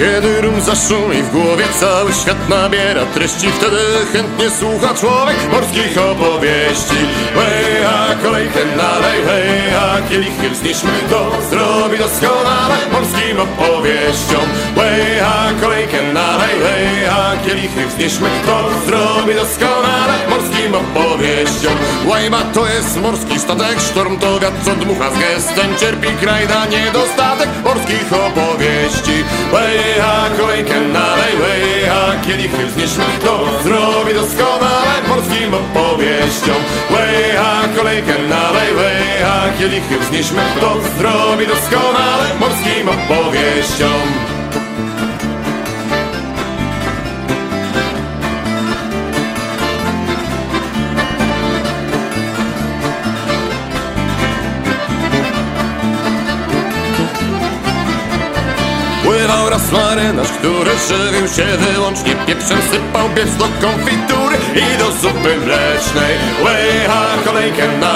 Kiedy rum zaszumi w głowie cały świat nabiera treści. Wtedy chętnie słucha człowiek morskich opowieści. Hej, a kolejkę nalej, hej, a kielichy wznieśmy To zrobi doskonale morskim opowieściom. Hej, a kolejkę nalej, hej, a kielichy wznieśmy To zrobi doskonale morskim opowieściom? Łajba to jest morski statek, sztorm to wiatr co dmucha z gestem. Cierpi kraj na niedostatek morskich opowieści. Hej, a kolejkę nalej, hej, a kielichy wznieśmy To zrobi doskonale morskim opowieściom? Hej, a kolejkę nalej, hej, a kielichy wznieśmy To zrobi doskonale morskim opowieściom. Pływał raz marynarz, który żywił się wyłącznie pieprzem Sypał pieprz do konfitury i do zupy mlecznej. Łycha kolejkę łycha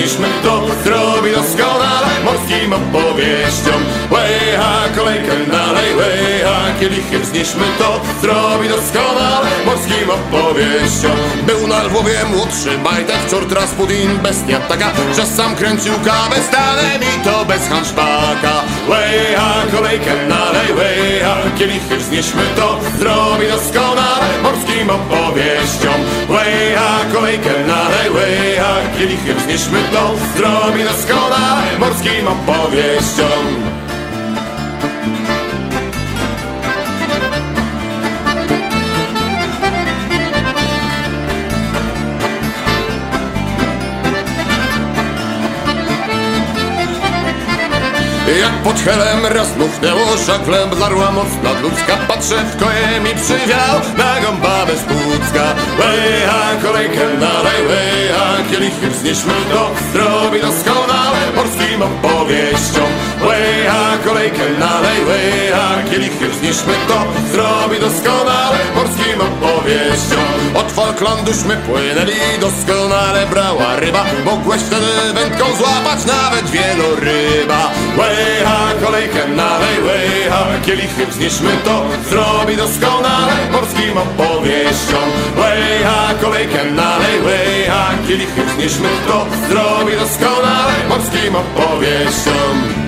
kielichy wznieśmy To zrobi doskonale morskim opowieściom. Łycha kolejkę nalej, łycha kielichy wznieśmy To zrobi doskonale morskim opowieściom. Był na Lwowie młodszy bajtek, czort Rasputin, bestia taka Że sam kręcił kawę stanem i to bez hanszpaka Łycha kolejkę nalej, łycha kielichy wznieśmy To zrobi doskonale morskim opowieściom. Łycha kolejkę nalej, łycha kielichy wznieśmy To zrobi doskonale morskim opowieściom Jak pod helem raz muchnęło żaglem Blarła mocna ludzka Patrzę w koje mi przywiał Na gąbawę z Pucka Łycha kolejkę nalej Łycha kielichy wznieśmy to Zrobi doskonale morskim opowieściom Łycha kolejkę nalej Łycha kielichy wznieśmy to Zrobi doskonale morskim opowieściom Od Falklanduśmy płynęli Doskonale brała ryba. Mogłeś wtedy wędką złapać Nawet wieloryba. Łycha kolejkę nalej Łycha kielichy wznieśmy to. Zrobi doskonale morskim opowieściom. Łycha kolejkę nalej. Łycha kielichy wznieśmy to. Zrobi doskonale morskim opowieściom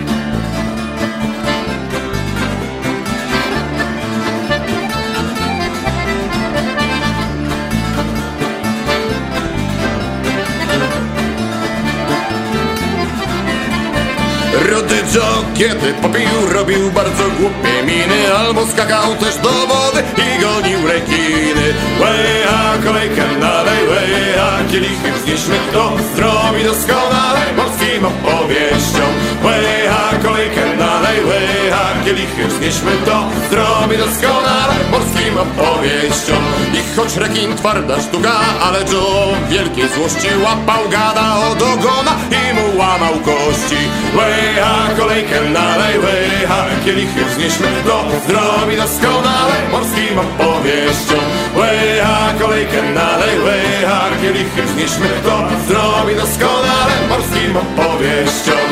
Rudy Joe, kiedy popił, robił bardzo głupie miny. Albo skakał też do wody i gonił rekiny. Łycha kolejkę nalej, łycha kielichy wznieśmy to Zrobi doskonale morskim opowieściom Łycha kolejkę nalej, łycha kielichy wznieśmy to Zrobi doskonale morskim opowieściom I choć rekin twarda sztuka, ale Joe wielkiej złości łapał gada od ogona i kości Łycha kolejkę nalej, łycha kielichy wznieśmy to Zrobi doskonale. Morskim opowieściom Łycha kolejkę nalej, łycha kielichy wznieśmy to Zrobi doskonale. Morskim opowieściom